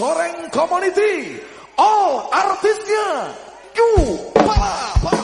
Soreng Community. All artisnya, you pala.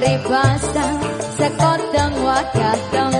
mripasa sekoteng wakateng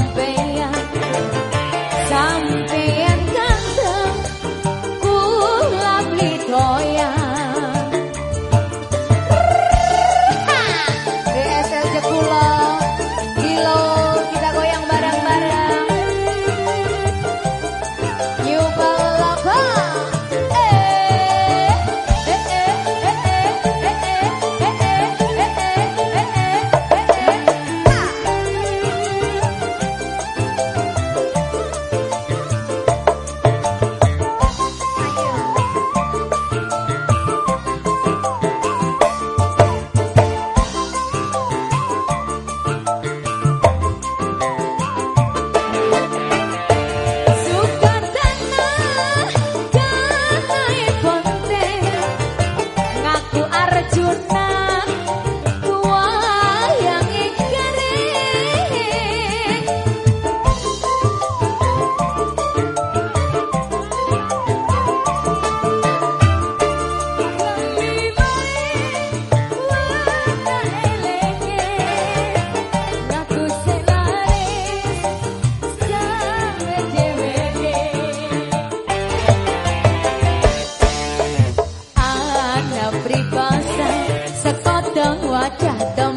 我战斗。